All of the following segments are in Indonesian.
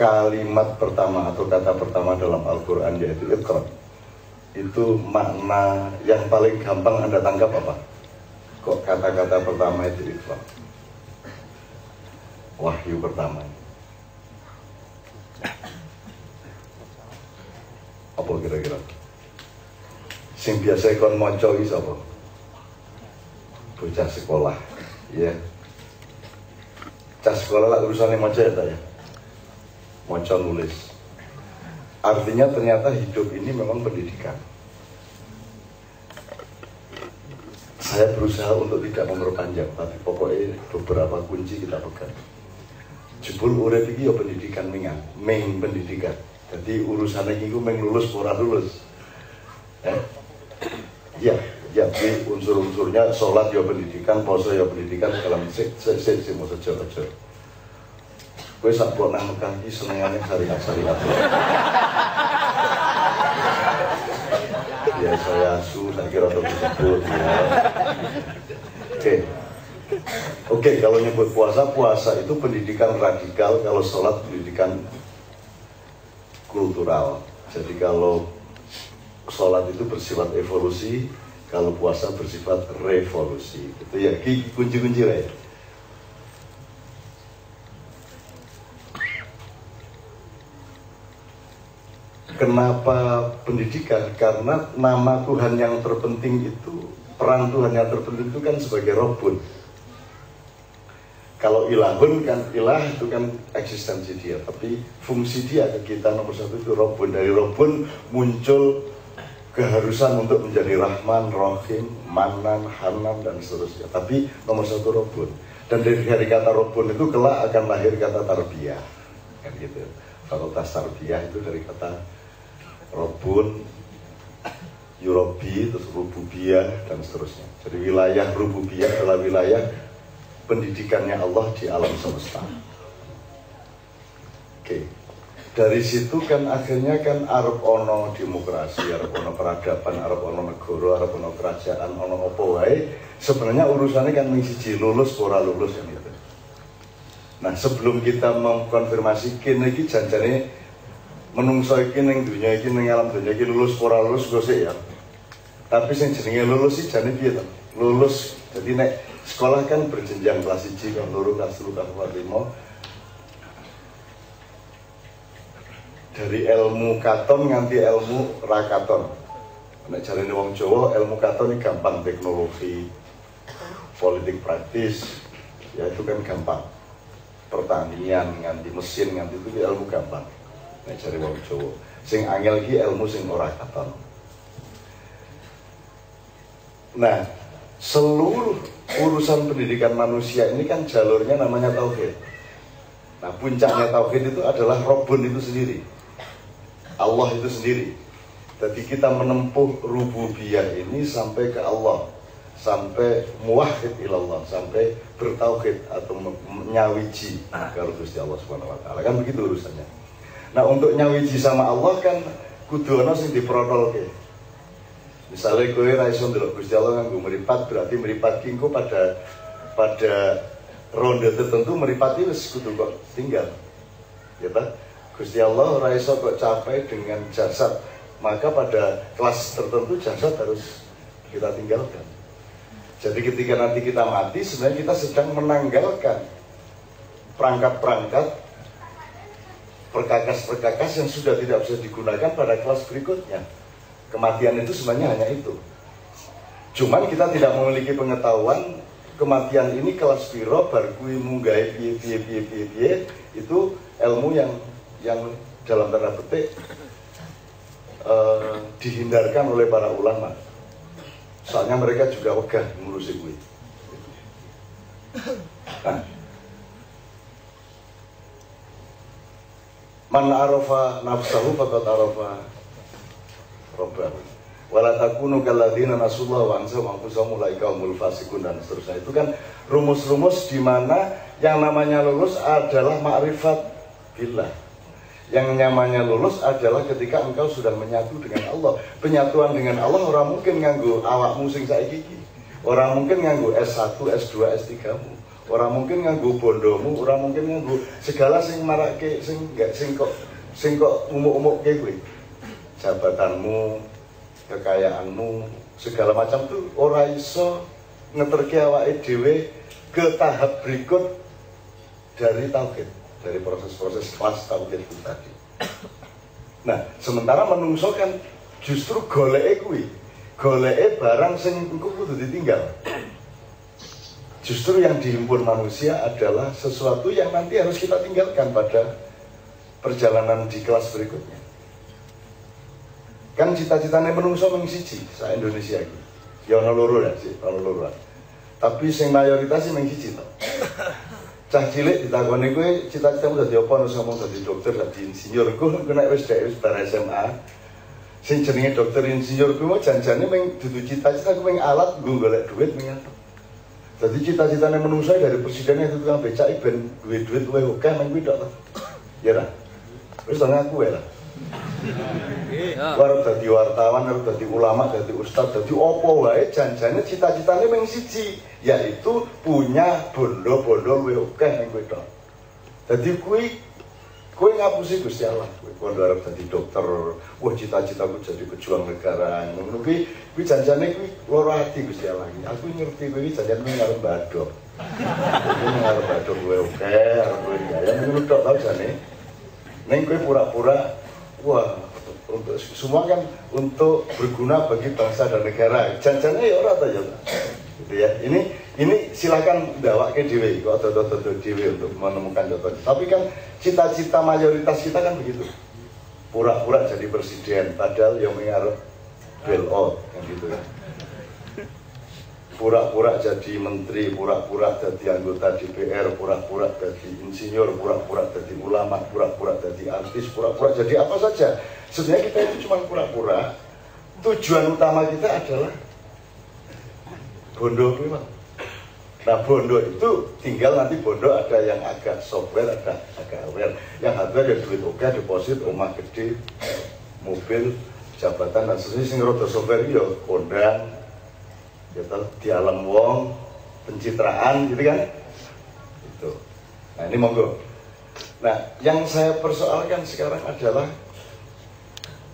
kalimat pertama atau kata pertama dalam Al-Quran yaitu Iqra itu makna yang paling gampang Anda tangkap apa? Kok kata-kata pertama itu Iqra? Wahyu pertama Apa kira-kira? Sing biasa kon maca iki sapa? Bocah sekolah, ya. Cah sekolah lah urusannya maca ya, tak ya? Maca nulis. Artinya ternyata hidup ini memang pendidikan. Saya berusaha untuk tidak memperpanjang, tapi pokoknya beberapa kunci kita pegang. Jebul urip iki ya pendidikan mingan, meng pendidikan. Jadi urusannya itu meng lulus ora lulus. Eh? Ya, ya, unsur-unsurnya sholat ya pendidikan, poso ya pendidikan, segala macam. Mau saja aja. Gue sak buat nang Mekah iki senengane syariat syariat. Ya saya su, saya kira untuk disebut. Ya. Oke. Oke, kalau nyebut puasa, puasa itu pendidikan radikal, kalau sholat pendidikan kultural. Jadi kalau sholat itu bersifat evolusi, kalau puasa bersifat revolusi. Itu ya kunci-kunci lah ya. Kenapa pendidikan? Karena nama Tuhan yang terpenting itu, peran Tuhan yang terpenting itu kan sebagai Robun. Kalau ilahun kan ilah itu kan eksistensi dia, tapi fungsi dia ke kita nomor satu itu Robun. Dari Robun muncul keharusan untuk menjadi Rahman, Rohim, Manan, Hanan dan seterusnya. Tapi nomor satu Robun. Dan dari, dari kata Robun itu kelak akan lahir kata tarbiyah, kan gitu. Fakultas tarbiyah itu dari kata Robun, Yurobi, terus Rububiyah dan seterusnya. Jadi wilayah Rububiyah adalah wilayah pendidikannya Allah di alam semesta. Oke. Dari situ kan akhirnya kan Arab ono demokrasi, Arab ono peradaban, Arab ono negara, Arab ono kerajaan, ono opo wae. Sebenarnya urusannya kan mengisi lulus ora lulus yang itu. Nah, sebelum kita mengkonfirmasi kini janjane menungso iki ning dunia iki ning alam dunia iki lulus ora lulus gosek ya. Tapi sing jenenge lulus sih jane piye to? Lulus. Jadi nek sekolah kan berjenjang kelas 1, kelas 2, kelas 3, kelas 5. Dari ilmu katon nganti ilmu rakaton. Nek jarene wong Jawa ilmu katon ini gampang teknologi, politik praktis, ya itu kan gampang. Pertanian nganti mesin nganti itu ilmu gampang. Nek cari wong Jawa. Sing angel iki ilmu sing ora katon. Nah, seluruh urusan pendidikan manusia ini kan jalurnya namanya tauhid. Nah, puncaknya tauhid itu adalah Robun itu sendiri. Allah itu sendiri. Jadi kita menempuh rububiyah ini sampai ke Allah, sampai muwahhid ilallah, sampai bertauhid atau menyawiji kalau Gusti Allah Subhanahu wa taala. Kan begitu urusannya. Nah, untuk nyawiji sama Allah kan kudu ana sing diprotolke. Misalnya kowe ra iso ndelok Gusti Allah nganggo meripat berarti meripat kingko pada pada ronde tertentu meripati wis kudu kok tinggal. Ya tak? Gusti Allah ora iso kok capai dengan jasad. Maka pada kelas tertentu jasad harus kita tinggalkan. Jadi ketika nanti kita mati sebenarnya kita sedang menanggalkan perangkat-perangkat perkakas-perkakas yang sudah tidak bisa digunakan pada kelas berikutnya. Kematian itu sebenarnya hanya itu. Cuman kita tidak memiliki pengetahuan kematian ini kelas piro barkui munggai piye piye piye piye piye itu ilmu yang yang dalam tanda petik uh, dihindarkan oleh para ulama. Soalnya mereka juga wegah ngurusi gue. Man arafa nafsahu faqad arafa rabbahu. Wala takunu kalladzina nasullah wa wa anfusahum ulaika humul fasiqun dan seterusnya. Itu kan rumus-rumus di mana yang namanya lulus adalah makrifat billah. Yang namanya lulus adalah ketika engkau sudah menyatu dengan Allah. Penyatuan dengan Allah orang mungkin nganggu awak musing saiki iki. Orang mungkin nganggu S1, S2, S3 mu. Orang mungkin nganggu bondomu, orang mungkin nganggu segala sing marake sing gak sing kok sing kok umuk-umuk kayak gue. Jabatanmu, kekayaanmu, segala macam tuh ora iso ngeterke awake dhewe ke tahap berikut dari tauhid, dari proses-proses kelas tauhid itu tadi. Nah, sementara menungso kan justru goleke kuwi. Goleke barang sing engko kudu ditinggal. Justru yang dihimpun manusia adalah sesuatu yang nanti harus kita tinggalkan pada perjalanan di kelas berikutnya. Kan cita-citanya menungso mengsiji sa Indonesia ini. Ya ono loro ya sih, ono loro. Tapi sing mayoritas sih mengsiji to. Cah cilik ditakoni kowe cita-citamu dadi apa terus ngomong dadi dokter, dadi insinyur. Kowe kena wis dhek wis bar SMA. Sing jenenge dokter insinyur kuwi janjane meng dudu cita-cita kuwi alat nggo golek duit meng jadi cita-citanya menungso dari presidennya itu tukang becak ben duit duit gue oke main gue dok ya lah terus tanya aku ya lah Baru jadi wartawan, harus jadi ulama, jadi ustadz, jadi opo wae janjane cita-citanya meng siji yaitu punya bondo-bondo luwih oke ning kowe. Dadi kuwi kowe ngapusi Gusti Allah. Kowe kondo arep dadi dokter, wah cita-citaku jadi pejuang negara. Ngono kuwi kuwi janjane kuwi loro ati Gusti Allah. Aku ngerti kuwi janjane ngarep badok. Kuwi ngarep badok luwih oke, arep luwih gaya ngono tok tau jane. Neng kowe pura-pura wah untuk semua kan untuk berguna bagi bangsa dan negara janjinya ya orang ya gitu ya ini ini silakan bawa ke dewi kok atau dewi untuk menemukan contoh tapi kan cita-cita mayoritas kita kan begitu pura-pura jadi presiden padahal yang mengarut bail out kan gitu ya pura-pura jadi menteri, pura-pura jadi anggota DPR, pura-pura jadi insinyur, pura-pura jadi ulama, pura-pura jadi artis, pura-pura jadi apa saja. Sebenarnya kita itu cuma pura-pura. Tujuan utama kita adalah bondo memang. Nah bondo itu tinggal nanti bondo ada yang agak software, ada agak aware. Yang hardware ya duit oke, deposit, rumah gede, mobil, jabatan dan seterusnya. Sing roda software ya kondang, gitu di alam wong pencitraan gitu kan itu nah ini monggo nah yang saya persoalkan sekarang adalah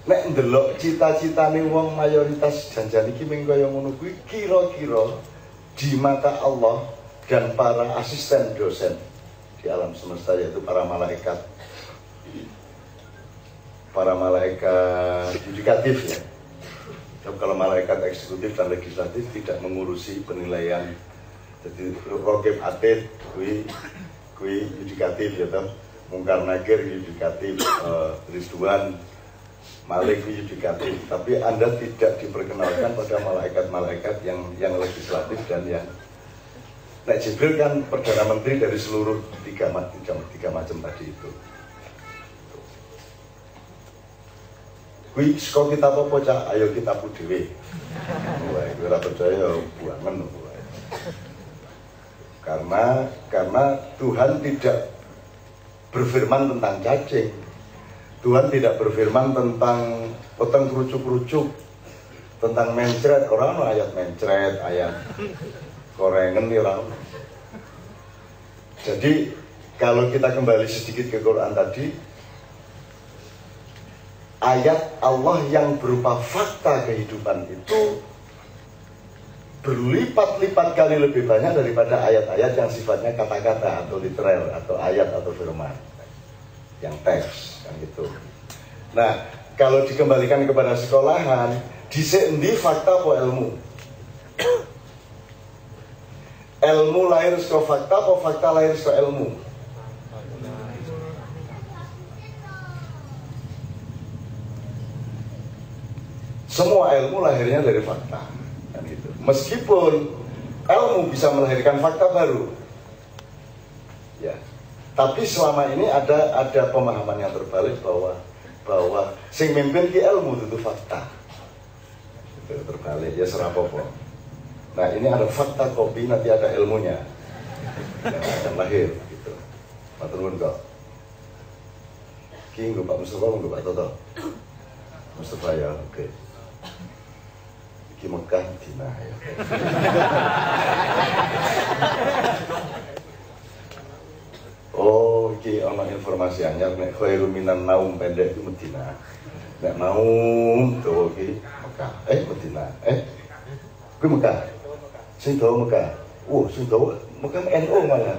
nek ndelok cita-cita nih wong mayoritas janjan iki ming kaya ngono kuwi kira-kira di mata Allah dan para asisten dosen di alam semesta yaitu para malaikat. Para malaikat yudikatif ya. Kalau malaikat eksekutif dan legislatif tidak mengurusi penilaian. Jadi rokib atid kui kui yudikatif ya toh mungkar nakir yudikatif Rizwan Malik yudikatif tapi anda tidak diperkenalkan pada malaikat-malaikat yang yang legislatif dan yang Nah Jibril kan Perdana Menteri dari seluruh tiga, tiga, tiga macam tadi itu Kuwi saka kita apa cah? Ayo kita dhewe. Wah, kowe ora percaya ya buangan Karena karena Tuhan tidak berfirman tentang cacing. Tuhan tidak berfirman tentang potong kerucuk-kerucuk tentang mencret. Orang ayat mencret ayat korengen nih orang jadi kalau kita kembali sedikit ke Quran tadi ayat Allah yang berupa fakta kehidupan itu berlipat-lipat kali lebih banyak daripada ayat-ayat yang sifatnya kata-kata atau literal atau ayat atau firman yang teks kan gitu. Nah, kalau dikembalikan kepada sekolahan, disendi fakta apa ilmu? ilmu lahir ke fakta apa fakta lahir ke ilmu? Semua ilmu lahirnya dari fakta. Kan itu. Meskipun ilmu bisa melahirkan fakta baru. Tapi selama ini ada ada pemahaman yang terbalik bahwa bahwa sing mimpin ki ilmu itu fakta. Itu terbalik ya serapopo. Nah ini ada fakta kopi nanti ada ilmunya yang akan lahir gitu. Matur kok. Ki Pak Mustafa, nggak Pak Toto. Mustafa ya, oke. Okay. Iki Mekah ya. Iki ana informasi anyar nek khairu minan naum pendek itu Medina. Nek naum dawa iki Mekah. Eh Medina. Eh kuwi Mekah. Sing dawa Mekah. Oh, sing dawa Mekah NU malah.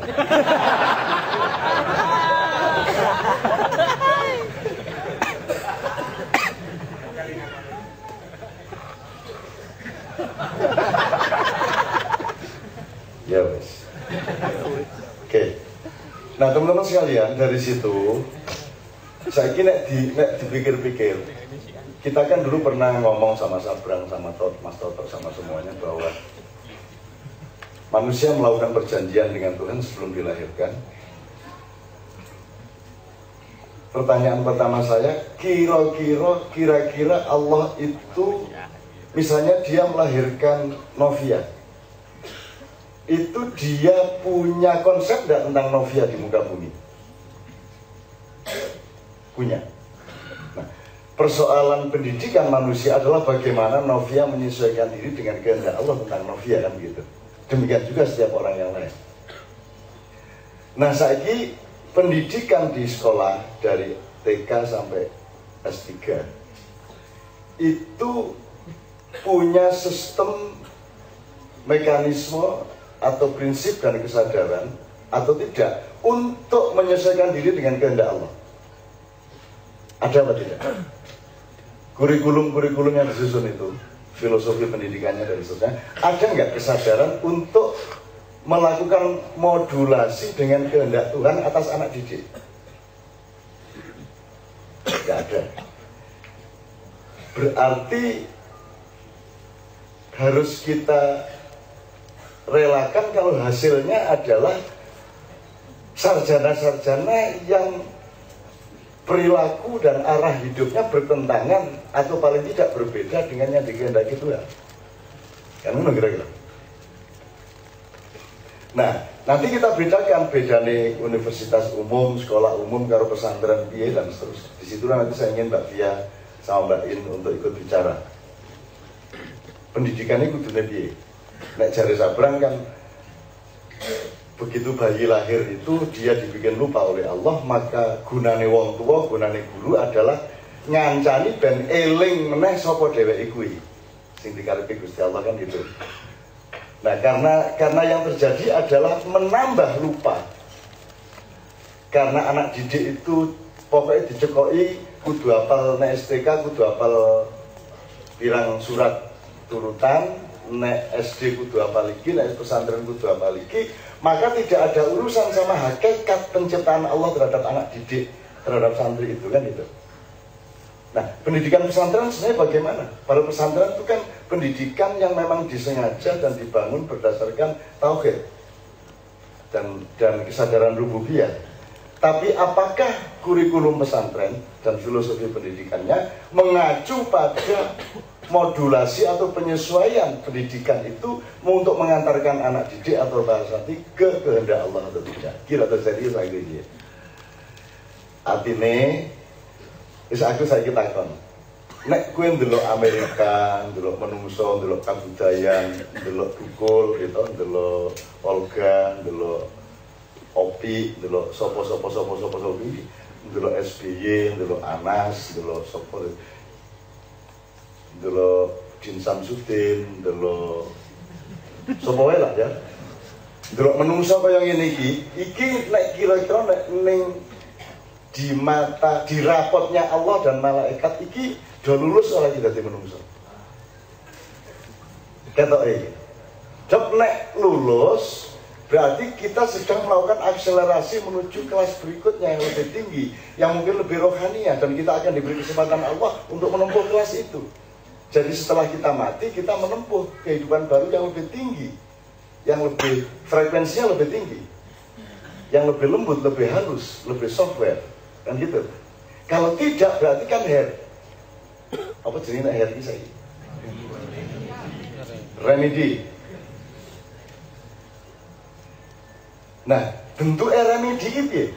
ya wes. Oke. Nah teman-teman sekalian dari situ saya kira di, nek dipikir-pikir kita kan dulu pernah ngomong sama Sabrang sama Tot, Mas Toto sama semuanya bahwa manusia melakukan perjanjian dengan Tuhan sebelum dilahirkan. Pertanyaan pertama saya, kira-kira kira-kira Allah itu misalnya dia melahirkan Novia, itu dia punya konsep tidak tentang Novia di muka bumi? Punya. Nah, persoalan pendidikan manusia adalah bagaimana Novia menyesuaikan diri dengan kehendak Allah tentang Novia kan begitu. Demikian juga setiap orang yang lain. Nah, saya ini pendidikan di sekolah dari TK sampai S3 itu punya sistem mekanisme atau prinsip dan kesadaran atau tidak untuk menyesuaikan diri dengan kehendak Allah. Ada apa tidak? Kurikulum-kurikulum yang disusun itu, filosofi pendidikannya dan seterusnya, ada nggak kesadaran untuk melakukan modulasi dengan kehendak Tuhan atas anak didik? Tidak ada. Berarti harus kita relakan kalau hasilnya adalah sarjana-sarjana yang perilaku dan arah hidupnya bertentangan atau paling tidak berbeda dengan yang dikehendaki Tuhan. Kan kira-kira. Nah, nanti kita bedakan beda nih universitas umum, sekolah umum, karo pesantren biaya dan seterusnya. Di situ nanti saya ingin Mbak Fia sama Mbak In untuk ikut bicara. Pendidikan itu dunia biaya Nek jari sabrang kan begitu bayi lahir itu dia dibikin lupa oleh Allah maka gunane wong tua gunane guru adalah ngancani ben eling meneh sapa dheweke kuwi. Sing dikarepe Gusti Allah kan gitu. Nah karena karena yang terjadi adalah menambah lupa. Karena anak didik itu pokoknya dicekoki kudu apal STK kudu apal pirang surat turutan nek SD kudu apa lagi, nek pesantren kudu apa lagi, maka tidak ada urusan sama hakikat penciptaan Allah terhadap anak didik, terhadap santri itu kan itu. Nah, pendidikan pesantren sebenarnya bagaimana? Para pesantren itu kan pendidikan yang memang disengaja dan dibangun berdasarkan tauhid dan dan kesadaran rububiyah. Tapi apakah kurikulum pesantren dan filosofi pendidikannya mengacu pada modulasi atau penyesuaian pendidikan itu untuk mengantarkan anak didik atau bahasa ke kehendak Allah atau tidak. Kira terjadi saya kira artinya bisa aku saya kita kon nek kue dulu Amerika dulu menungso dulu kabudayan dulu tukul gitu dulu Olga dulu Opi dulu sopo sopo sopo sopo sopo dulu SBY dulu Anas dulu sopo dulu Din Samsudin, dulu sapa lah ya. Dulu menungso kaya ngene iki, iki nek kira-kira nek ning di mata di rapotnya Allah dan malaikat iki do lulus ora kita dadi menungso. Ketok iki. Jok nek lulus berarti kita sedang melakukan akselerasi menuju kelas berikutnya yang lebih tinggi, yang mungkin lebih rohania dan kita akan diberi kesempatan Allah untuk menempuh kelas itu. Jadi setelah kita mati, kita menempuh kehidupan baru yang lebih tinggi, yang lebih frekuensinya lebih tinggi, yang lebih lembut, lebih halus, lebih software, kan gitu. Kalau tidak berarti kan hair. Apa jenisnya hair ini? Remedy. Nah, bentuk remedy itu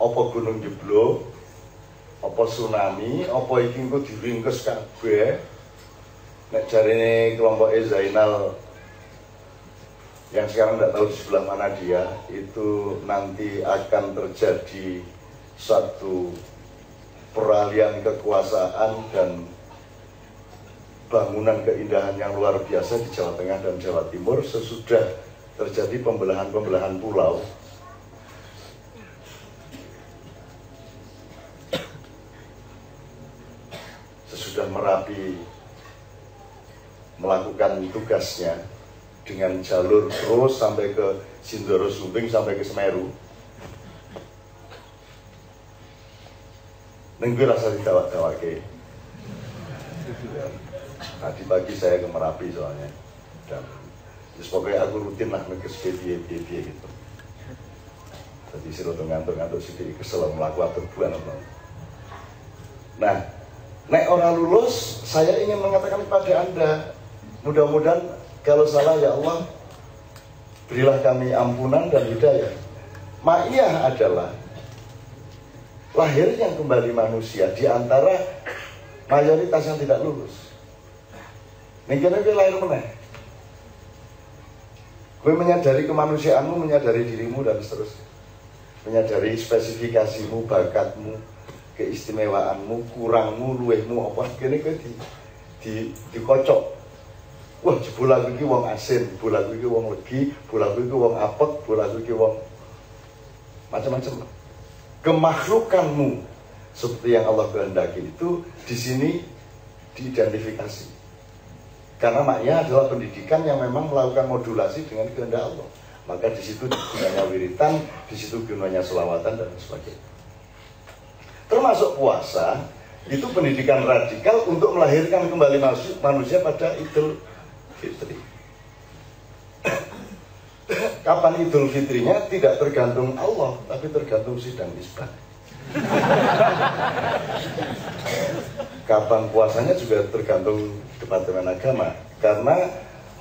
Apa gunung jeblok, apa tsunami, apa iki engko diringkes kabeh. Nek jarine kelompok Zainal yang sekarang tidak tahu di sebelah mana dia itu nanti akan terjadi satu peralihan kekuasaan dan bangunan keindahan yang luar biasa di Jawa Tengah dan Jawa Timur sesudah terjadi pembelahan-pembelahan pulau Merapi melakukan tugasnya dengan jalur terus sampai ke Sindoro Sumbing sampai ke Semeru Nenggu rasa ditawak-tawake Tadi pagi saya ke Merapi soalnya dan terus pokoknya aku rutin lah ke biaya biaya gitu. Jadi sih tuh ngantuk-ngantuk sedikit kesel melakukan apa. Nah, naik orang lulus, saya ingin mengatakan kepada anda, mudah-mudahan kalau salah ya Allah, berilah kami ampunan dan hidayah. Ma'iyah adalah lahirnya kembali manusia di antara mayoritas yang tidak lulus. Mungkin aja lahir mana? Gue menyadari kemanusiaanmu, menyadari dirimu dan seterusnya. Menyadari spesifikasimu, bakatmu, keistimewaanmu, kurangmu, luwehmu, apa kini gue di, di, dikocok. Wah, jebul aku iki wong asin, jebul aku iki wong legi, jebul aku iki wong apek, jebul aku iki wong macam-macam. Kemakhlukanmu seperti yang Allah kehendaki itu di sini diidentifikasi. Karena maknya adalah pendidikan yang memang melakukan modulasi dengan kehendak Allah. Maka di situ gunanya wiritan, di situ gunanya selawatan dan sebagainya. Termasuk puasa, itu pendidikan radikal untuk melahirkan kembali manusia pada Idul Fitri. Kapan Idul Fitrinya tidak tergantung Allah, tapi tergantung sidang isbat. Kapan puasanya juga tergantung Departemen Agama karena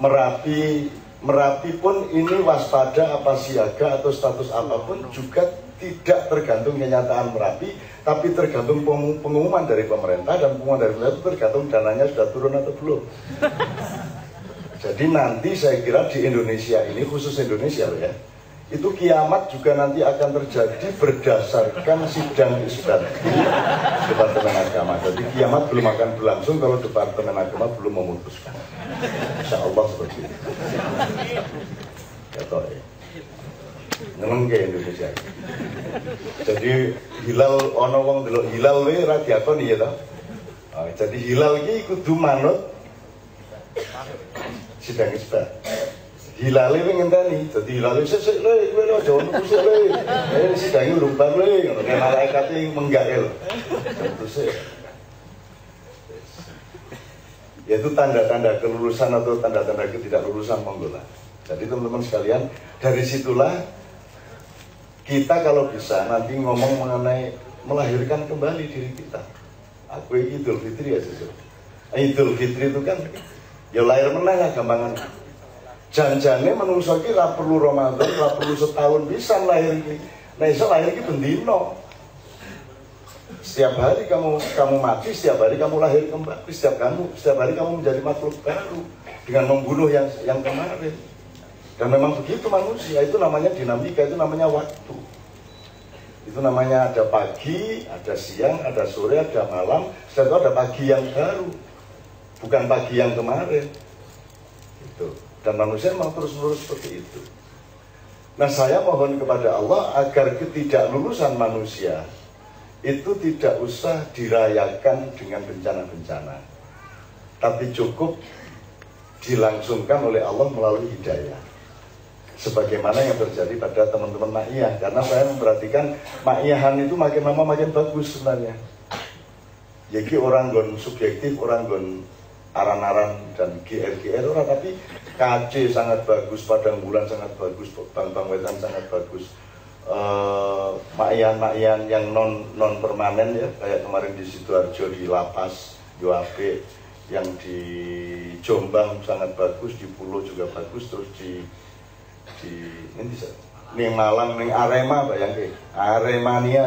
Merapi Merapi pun ini waspada apa siaga atau status apa pun juga tidak tergantung kenyataan Merapi tapi tergantung pengumuman dari pemerintah dan pengumuman dari pemerintah itu tergantung dananya sudah turun atau belum jadi nanti saya kira di Indonesia ini khusus Indonesia loh ya itu kiamat juga nanti akan terjadi berdasarkan sidang isbat di Departemen Agama. Jadi kiamat belum akan berlangsung kalau Departemen Agama belum memutuskan. Insya Allah seperti itu. Ya toh ya. Indonesia. Jadi hilal ono wong delok hilal we ra diakoni ya toh. Oh, jadi hilal iki kudu manut. Sidang isbat. Hilale wing ngenteni dadi hilale sik-sik le kowe aja ono sik le eh sidange urung bar le ngono nek malaikat iki menggak lho. Sik yaitu tanda-tanda kelulusan atau tanda-tanda ketidaklulusan monggo lah. Jadi teman-teman sekalian, dari situlah kita kalau bisa nanti ngomong mengenai melahirkan kembali diri kita. Aku Idul Fitri ya sih. Idul Fitri itu kan ya lahir menang ya gampangan janjane menungso iki ora perlu Ramadan, ora perlu setahun bisa lahir iki. Nah iso lahir iki bendino. Setiap hari kamu kamu mati, setiap hari kamu lahir kembali, setiap kamu setiap hari kamu menjadi makhluk baru dengan membunuh yang yang kemarin. Dan memang begitu manusia, itu namanya dinamika, itu namanya waktu. Itu namanya ada pagi, ada siang, ada sore, ada malam, setelah itu ada pagi yang baru. Bukan pagi yang kemarin. Itu. Dan manusia memang terus-menerus seperti itu. Nah saya mohon kepada Allah agar ketidaklulusan manusia itu tidak usah dirayakan dengan bencana-bencana. Tapi cukup dilangsungkan oleh Allah melalui hidayah. Sebagaimana yang terjadi pada teman-teman Ma'iyah. Karena saya memperhatikan Ma'iyahan itu makin lama makin bagus sebenarnya. Jadi orang gon subjektif, orang gon aran-aran dan GR-GR orang tapi KC sangat bagus, Padang Bulan sangat bagus, Bang Bang Wetan sangat bagus. Uh, makian-makian yang non non permanen ya kayak kemarin di sidoarjo di lapas UAP yang di Jombang sangat bagus di Pulau juga bagus terus di di ini ning Malang ning Arema bayangke. Aremania.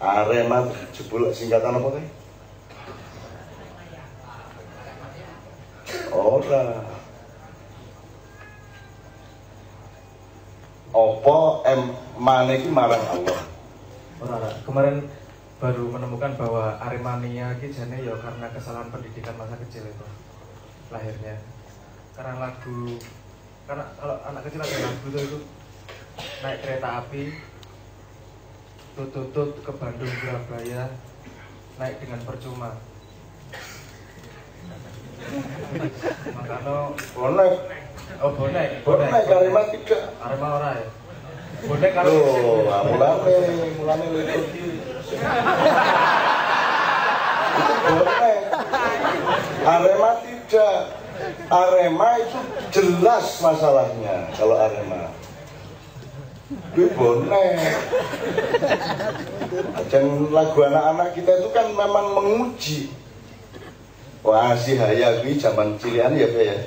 Arema jebul singkatan apa kae Ora. Opo M mane ki malang Allah? Ora kemarin baru menemukan bahwa Aremania ki jane ya karena kesalahan pendidikan masa kecil itu lahirnya karena lagu karena kalau anak kecil ada lagu itu, itu naik kereta api tutut ke Bandung Surabaya naik dengan percuma. Makanya bonek. Oh bonek bonek kalimat tidak Arema ora ya? Bonek kalau ah, mulane mulane itu bonek. Arema tidak Arema itu jelas masalahnya kalau Arema. Itu bonek. Dan lagu anak-anak kita itu kan memang menguji. Wah si Hayawi zaman cilian ya Pak ya.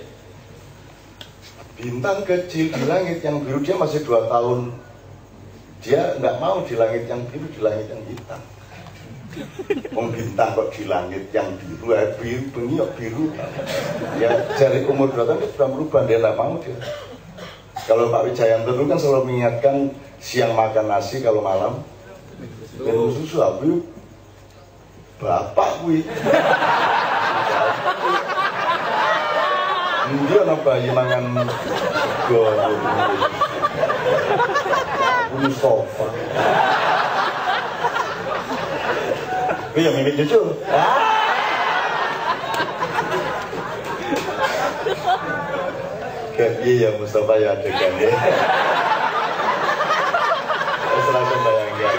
Bintang kecil di langit yang biru dia masih dua tahun. Dia nggak mau di langit yang biru, di langit yang hitam Wong bintang kok di langit yang biru, eh, biru, bengi kok biru Ya dari umur tahun dia sudah berubah, dia nggak mau dia kalau Pak Wijayanto itu kan selalu mengingatkan siang makan nasi kalau malam minum susu yuk. bapak kuwi. Dia ana bayi mangan go. Ini sofa. Iya, mimik cucu. Kayak iya Mustafa ya adegan ya. Saya langsung bayangin.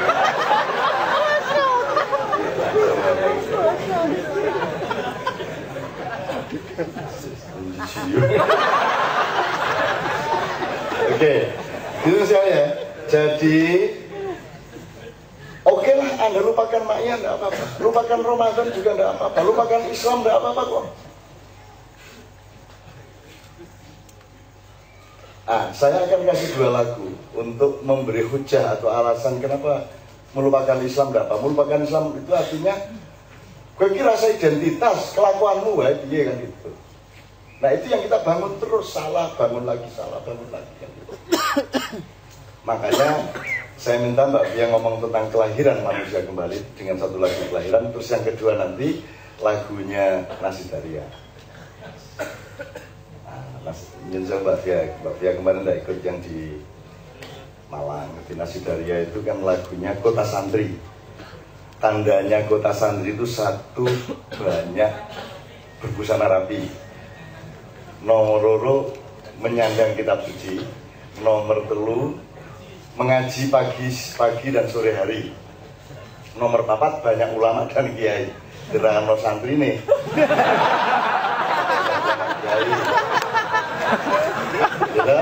Oke, itu saya. Jadi, oke lah Anda lupakan maknya enggak apa-apa. Lupakan Ramadan juga enggak apa-apa. Lupakan Islam enggak apa-apa kok. Ah, saya akan kasih dua lagu untuk memberi hujah atau alasan kenapa melupakan Islam enggak apa. Melupakan Islam itu artinya Gue kira saya identitas, kelakuanmu ya, iya kan gitu. Nah itu yang kita bangun terus, salah, bangun lagi, salah, bangun lagi kan gitu. Makanya saya minta Mbak Fia ngomong tentang kelahiran manusia kembali dengan satu lagu kelahiran, terus yang kedua nanti lagunya Nasi Daria. Nah, Mbak Fia, Mbak Fia kemarin tidak ikut yang di Malang, di Nasi Daria itu kan lagunya Kota Santri. Tandanya kota santri itu satu banyak berbusana rapi. Nomor loro menyandang kitab suci. Nomor telu mengaji pagi pagi dan sore hari. Nomor papat banyak ulama dan kiai. Gerano santri nih. Ya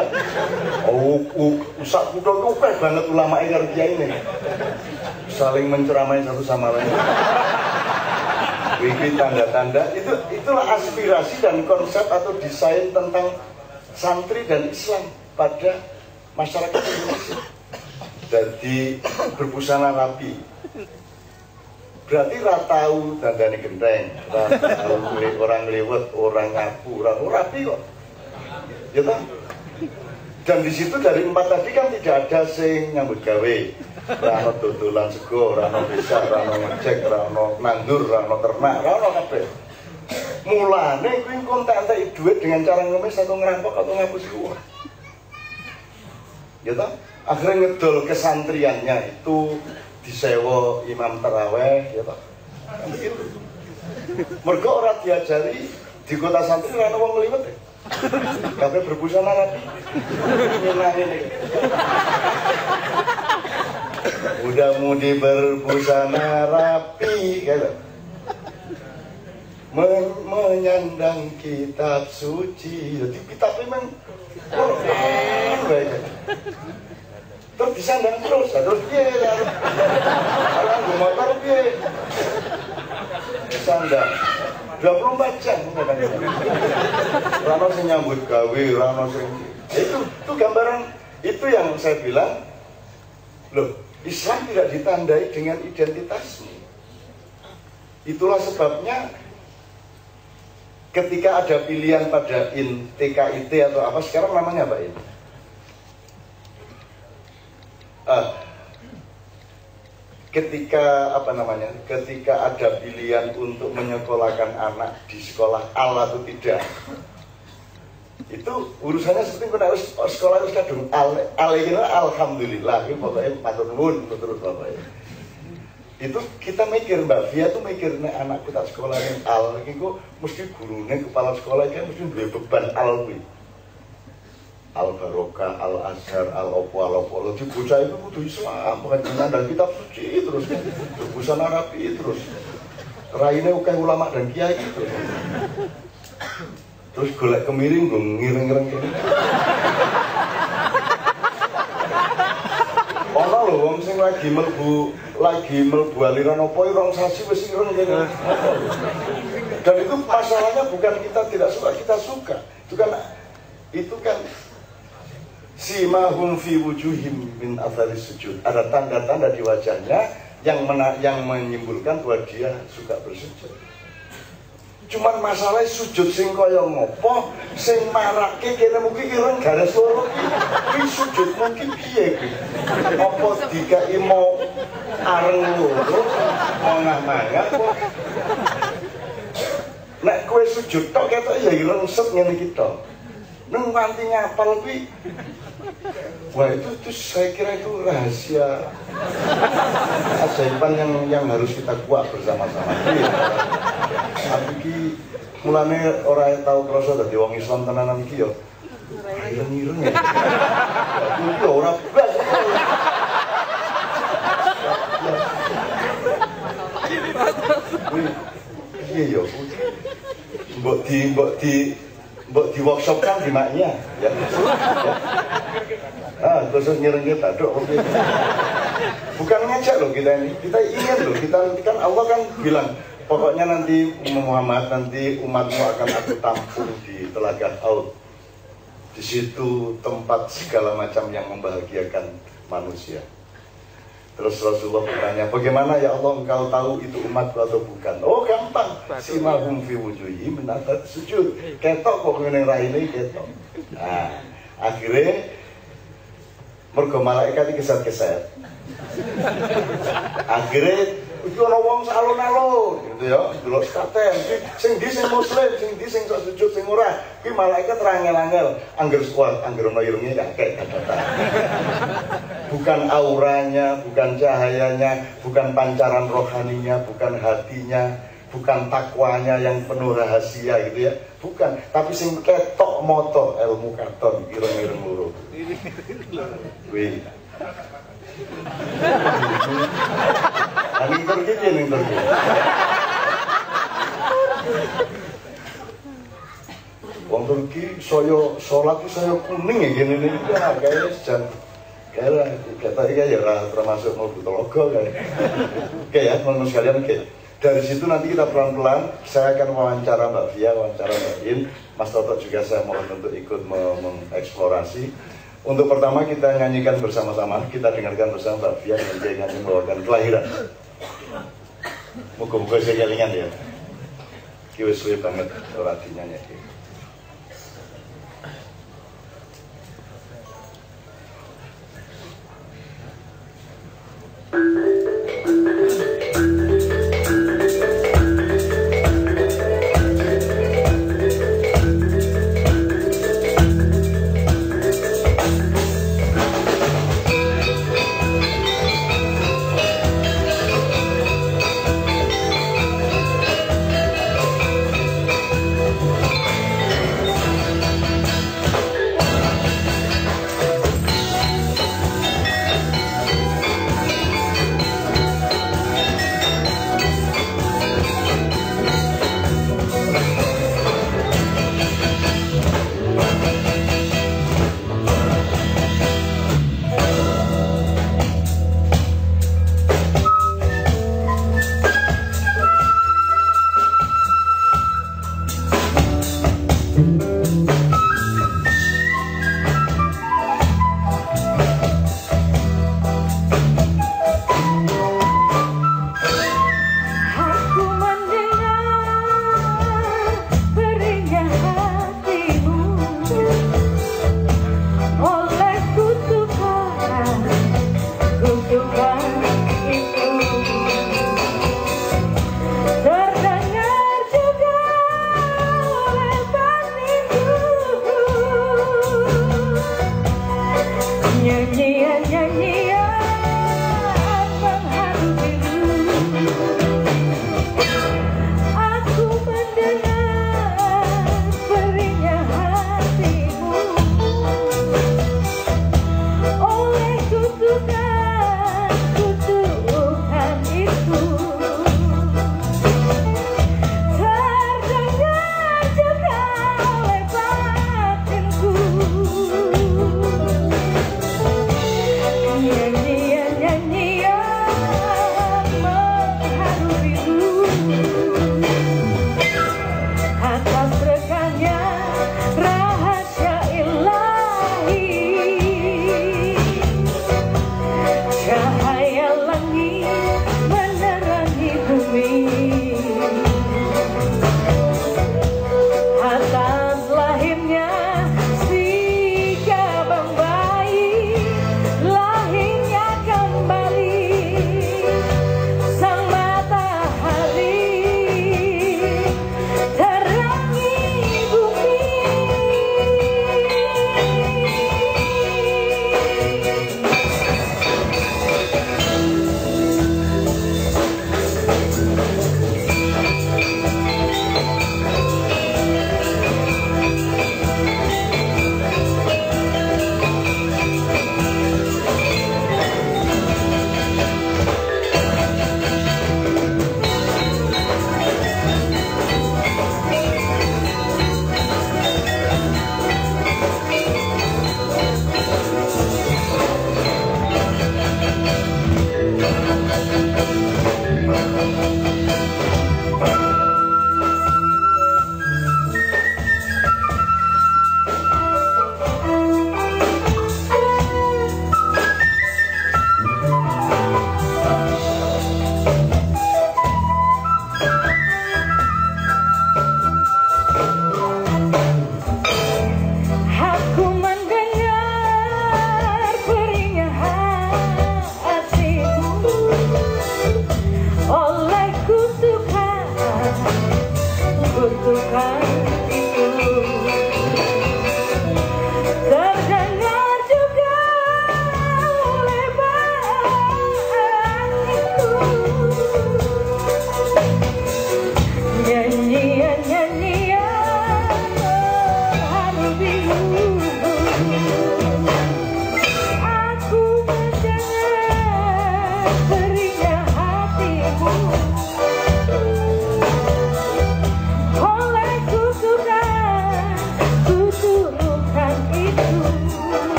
oh, oh usah kudo banget ulama ini kiai nih. Saling menceramai satu sama lain. Wiki tanda-tanda. Itu itulah aspirasi dan konsep atau desain tentang santri dan Islam pada masyarakat Indonesia. Jadi berbusana rapi. Berarti ratau dandani genteng, ratau orang lewat, orang ngaku, orang rapi kok. Ya? Dan di situ dari empat tadi kan tidak ada sing nyambut gawe, rano dodolan sego, rano bisa, rano ngecek, rano nandur, rano ternak, rano kabeh. Mulane kuwi kontak entek duit dengan cara ngemis atau ngerampok atau ngapus uang. Ya toh? Akhirnya ngedol kesantriannya itu disewa imam teraweh, ya toh? Kan. Mergo ora diajari di kota santri rano wong liwet. Kabeh berbusana rapi. Ini muda-mudi berbusana rapi gitu. Men menyandang kitab suci. Jadi kitab memang Quran terus disandang terus. Terus dia kalau gue motor dia disandang. 24 jam Rano sing nyambut gawe Rano sing itu itu gambaran. Itu yang saya bilang loh Islam tidak ditandai dengan identitasmu. Itulah sebabnya ketika ada pilihan pada in TKIT atau apa sekarang namanya apa ini? Uh, ah. ketika apa namanya? Ketika ada pilihan untuk menyekolahkan anak di sekolah al atau tidak, itu urusannya seperti kena sekolah harus kadung al al alhamdulillah ya, pokoknya patut nuwun terus bapaknya itu kita mikir mbak Via tuh mikir nih anakku tak sekolah yang al ini kok mesti gurunya kepala sekolah kan mesti dua beban al ini al barokah al azhar al opo al opo. Lagi bocah itu kudu Islam bukan dan kitab suci terus busana rapi terus. Raine ukeh ulama dan kiai terus. Terus golek kemiring gue ngiring-ngiring kene. Ono lho wong sing lagi melbu lagi melbu aliran opo rong sasi wis ireng kene dan itu masalahnya bukan kita tidak suka kita suka itu kan itu kan simahum fi wujuhim min athari sujud. Ada tanda-tanda di wajahnya yang mena yang menyimpulkan bahwa dia suka bersujud. Cuman masalah sujud sing kaya ngopo, sing marake kene mungkin ireng garis loro iki sujud mungkin piye iki? Apa dikai mau areng loro mangah-mangah kok. Nek kowe sujud tok ketok ya ireng set ngene iki tok. Nang nganti ngapal kuwi Wah itu, itu saya kira itu rahasia ajaiban yang yang harus kita kuat bersama-sama. Tapi ki mulane orang yang tahu kroso dari wong Islam tenanan ki yo. Ireng-ireng ya. Iki ora blas. Iya yo. Mbok di mbok di mbok di workshop kan di maknya ya. ya. Ah, khusus nyereng kita. Bukan ngajak loh kita ini, kita ingin loh, kita kan Allah kan bilang pokoknya nanti Muhammad nanti umatmu akan aku tampung di telaga Aud. Di situ tempat segala macam yang membahagiakan manusia. Terus Rasulullah bertanya, bagaimana ya Allah engkau tahu itu umatku atau bukan? Oh gampang, si mahum fi wujuhi menatat sujud. Ketok kok ngene raine ketok. Nah, akhirnya mergo malaikat iki keset-keset. akhirnya iki ana wong alun-alun gitu ya, delok skaten. Sing di sing muslim, sing di sing sujud sing ora. Ki malaikat rangel-angel, angger kuat, angger ono irunge kakek. Bukan auranya, bukan cahayanya, bukan pancaran rohaninya, bukan hatinya, bukan takwanya yang penuh rahasia gitu ya. Bukan, tapi sing ketok moto ilmu katon ireng-ireng loro. Wih. Aning Turki piye ning Turki? Wong Turki saya salat ki saya kuning ya gini nih ya kayaknya sejan kayak kata iya ya termasuk mau telaga kayak. Oke ya teman sekalian oke dari situ nanti kita pelan-pelan saya akan wawancara Mbak Via wawancara Mbak In Mas Toto juga saya mohon untuk ikut mengeksplorasi untuk pertama kita nyanyikan bersama-sama, kita dengarkan bersama Mbak Fia dia nyanyi membawakan kelahiran. Muka-muka saya kelingan ya. Kiwe suwe banget orang dinyanyi.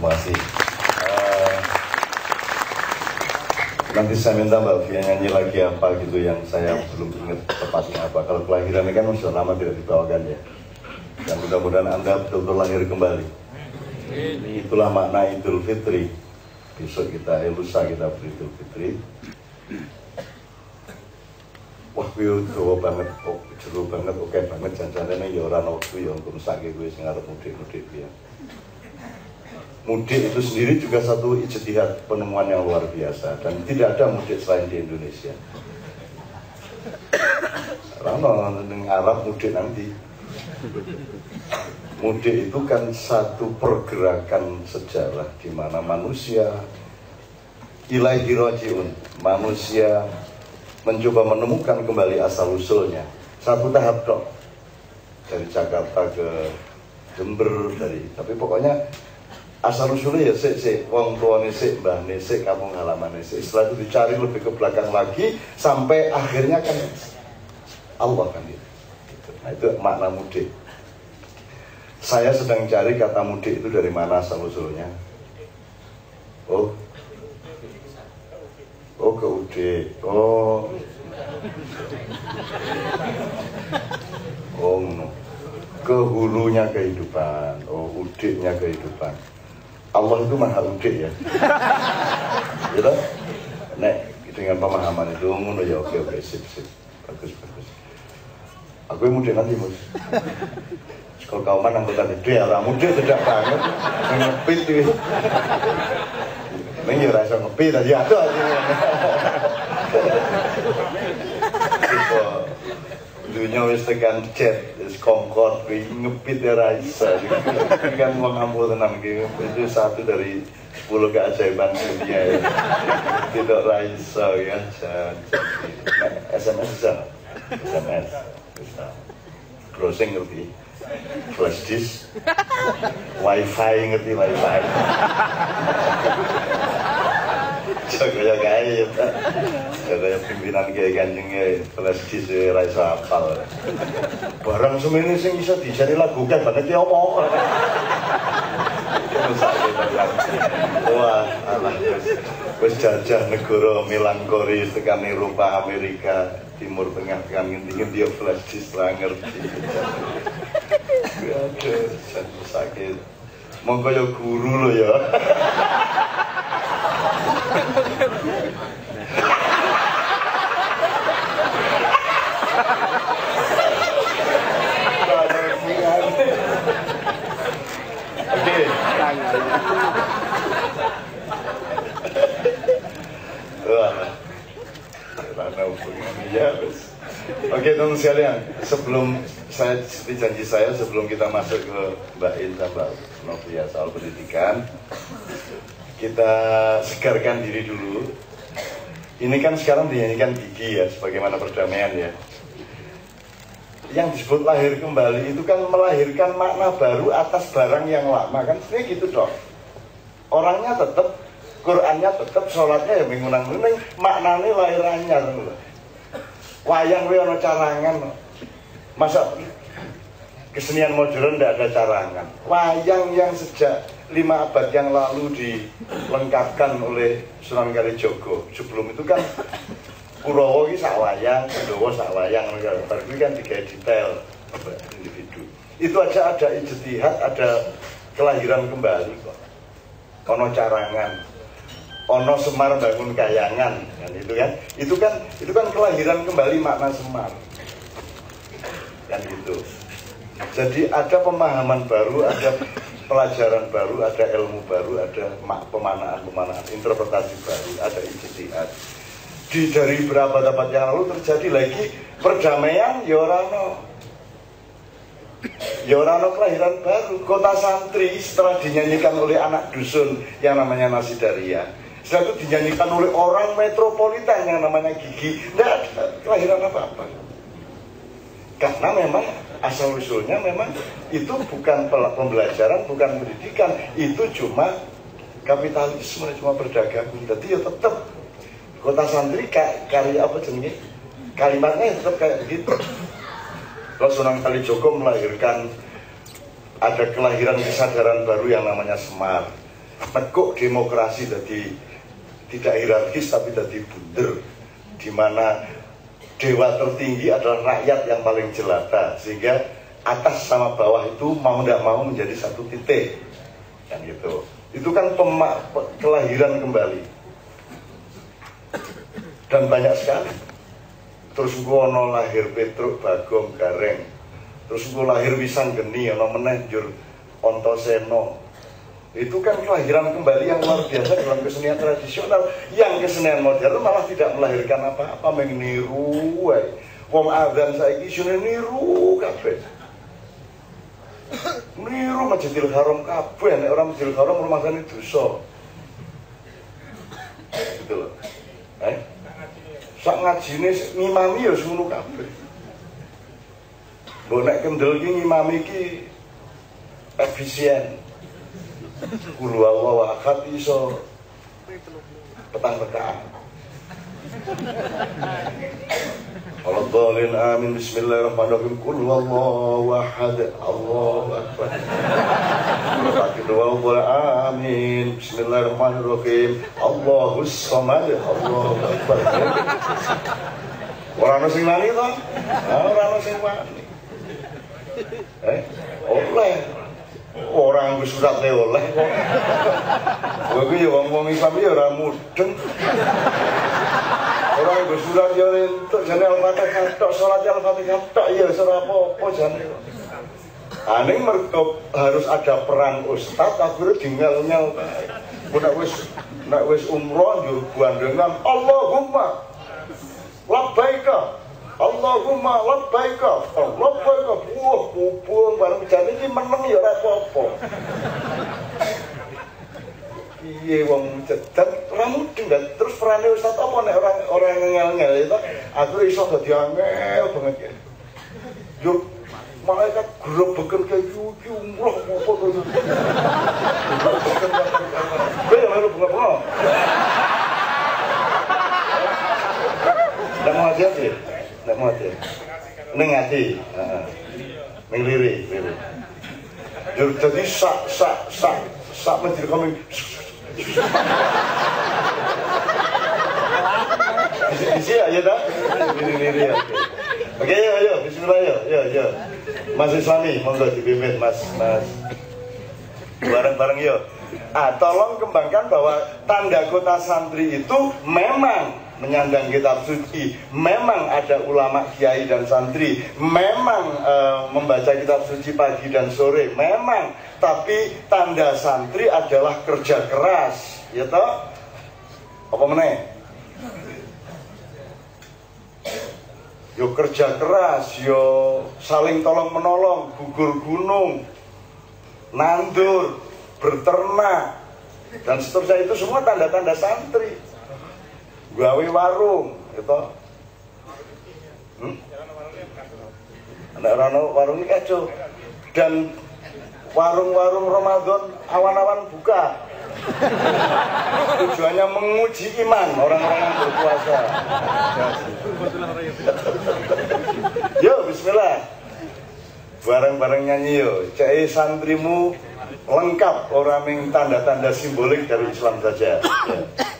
Terima kasih. Uh, nanti saya minta Mbak Fia nyanyi lagi apa gitu yang saya iya. belum ingat tepatnya apa. Kalau kelahiran ini kan sudah lama tidak dibawakan ya. Dan mudah-mudahan Anda betul-betul lahir kembali. Itulah makna Idul Fitri. Besok kita, elusa lusa kita beridul Fitri. Wah, kuwi dawa banget, oh, kok jero banget, oke banget jangan-jangan ini ya orang waktu ya untuk sakit gue, sehingga ada mudik-mudik ya. Mudik itu sendiri juga satu ijtihad penemuan yang luar biasa dan tidak ada mudik selain di Indonesia. Rano ning Arab mudik nanti. Mudik itu kan satu pergerakan sejarah di mana manusia ilahi rojiun, manusia mencoba menemukan kembali asal usulnya. Satu tahap dong dari Jakarta ke Jember dari tapi pokoknya asal usulnya ya sik sik. Wong tuane sik mbahne sik kampung halaman sik. Setelah itu dicari lebih ke belakang lagi sampai akhirnya kan Allah kan itu nah itu makna mudik. Saya sedang cari kata mudik itu dari mana asal usulnya? Oh. Oh ke UD oh. Oh no. ke hulunya kehidupan. Oh udiknya kehidupan Allah itu maha udik ya. Gitu. Nek dengan pemahaman itu ngono ya oke oke sip sip. Bagus bagus. Aku yang mudik nanti mus. Kalau kau mana anggota gede ya lah mudik tidak banget. Ngepit itu ini ya rasa ngepit aja tuh aja. Dunia wis tekan jet wis kongkot ngepit ya raisa kan mau ngambil tenang gitu itu satu dari sepuluh keajaiban dunia ya. Tidak raisa ya SMS bisa? SMS bisa. Browsing ngerti? Flash disk? Wifi ngerti wifi? Jaga kaya Jaga pimpinan kaya ganjengnya Flash disk ya raisa apal Barang semini sing bisa dicari lagu kan banget ya omong Wah, alah. Wis jajah negara Milangkori tekan Eropa Amerika Timur Tengah tekan ngendi-ngendi dia flash disk lah ngerti. Aduh, sakit. Mongko ya guru lo ya Oke. Wah. Karena hubungannya ya, wes. Oke teman sekalian, sebelum saya seperti janji saya sebelum kita masuk ke Mbak Insa Mbak Novia soal pendidikan, kita segarkan diri dulu. Ini kan sekarang dinyanyikan gigi ya, sebagaimana perdamaian ya. Yang disebut lahir kembali itu kan melahirkan makna baru atas barang yang lama kan sebenarnya gitu dong. Orangnya tetap, Qurannya tetap, sholatnya ya mengunang-unang, maknanya lahir anyar. Wayang we ono carangan. Masa kesenian modern tidak ada carangan. Wayang yang sejak lima abad yang lalu dilengkapkan oleh Sunan Kalijogo. Sebelum itu kan Kurawa ini sak wayang, Kundawa sak wayang, baru ini kan tiga detail individu. Itu aja ada ijtihad, ada kelahiran kembali kok. Ono carangan, ono Semar bangun kayangan, kan itu kan? Itu kan itu kan kelahiran kembali makna Semar. Kan gitu. Jadi ada pemahaman baru, ada pelajaran baru, ada ilmu baru, ada pemanaan-pemanaan, interpretasi baru, ada ijtihad. Di dari beberapa tempat yang lalu terjadi lagi perdamaian Yorano. Yorano kelahiran baru, kota santri setelah dinyanyikan oleh anak dusun yang namanya Nasidaria. Itu dinyanyikan oleh orang metropolitan yang namanya Gigi. Tidak ada kelahiran apa-apa. Karena memang asal usulnya memang itu bukan pembelajaran, bukan pendidikan, itu cuma kapitalisme, cuma perdagangan. Jadi ya tetap kota santri karya apa jenenge? Kalimatnya ya tetap kayak begitu. Kalau Sunan Kalijogo melahirkan ada kelahiran kesadaran baru yang namanya Semar. Tekuk demokrasi jadi tidak hierarkis tapi jadi bunder di mana dewa tertinggi adalah rakyat yang paling jelata sehingga atas sama bawah itu mau tidak mau menjadi satu titik. Kan gitu. Itu kan pemak, kelahiran kembali. Dan banyak sekali. Terus gue lahir Petruk Bagong Gareng. Terus gue lahir Wisang Geni ono menenjur Ontoseno itu kan kelahiran kembali yang luar biasa dalam kesenian tradisional. Yang kesenian modern malah tidak melahirkan apa-apa meniru wong adzan saiki isine niru kabeh. Niru Masjidil Haram kabeh nek ora Masjidil Haram rumasane dosa. Gitu loh. Eh? Sak ngajine ngimami ya ngono kabeh. Mbok nek kendel iki ngimami iki efisien Kulu Allah wa iso petang petang. Kalau dolin amin Bismillahirrahmanirrahim. Kul wallahu ahad. Allahu akbar. Fakir wallahu amin. Bismillahirrahmanirrahim. Allahus samad. Allahu akbar. Orang sing wani to? Orang sing wani. Eh, oleh orang wis surat oleh kok. Kowe ya wong-wong Islam ya ora mudeng. Orang yang bersurat ya untuk jane Al-Fatihah tok salat Al-Fatihah tok ya ora apa-apa jane. Aning mergo harus ada peran ustaz akhirnya tinggal-nyal Nek wis nek wis umroh njur gandengan Allahumma labbaika Allahumma labbaika labbaika buah bubung bareng jan iki meneng ya ora apa-apa. Iya wong dan ora mudeng dan terus perane ustaz apa nek orang orang ngel-ngel itu aku iso dadi angel banget ya. Yo malaikat beker kayak cucu umroh apa to Kowe yang bunga-bunga Nggak mau hati-hati Nek mati. Ning ati. Ning liri, liri. Jur dadi sak sak sak sak menjadi kami. Isi aja dah. Liri liri ya. Oke, ayo, ayo, bismillah, ayo, ayo, ayo. Mas Islami, monggo dipimpin, Mas, Mas. Bareng-bareng yuk. Ah, tolong kembangkan bahwa tanda kota santri itu memang menyandang kitab suci. Memang ada ulama kiai dan santri. Memang e, membaca kitab suci pagi dan sore. Memang. Tapi tanda santri adalah kerja keras. Ya toh? Apa meneh? Yo kerja keras yo saling tolong menolong gugur gunung nandur berternak dan seterusnya. Itu semua tanda-tanda santri gawe warung itu hmm? anak rano warung ini dan warung-warung Ramadan awan-awan buka. Tujuannya menguji iman orang-orang yang berpuasa. Yuk bismillah. Bareng-bareng nyanyi yuk cai santrimu lengkap orang yang tanda-tanda simbolik dari Islam saja. ya.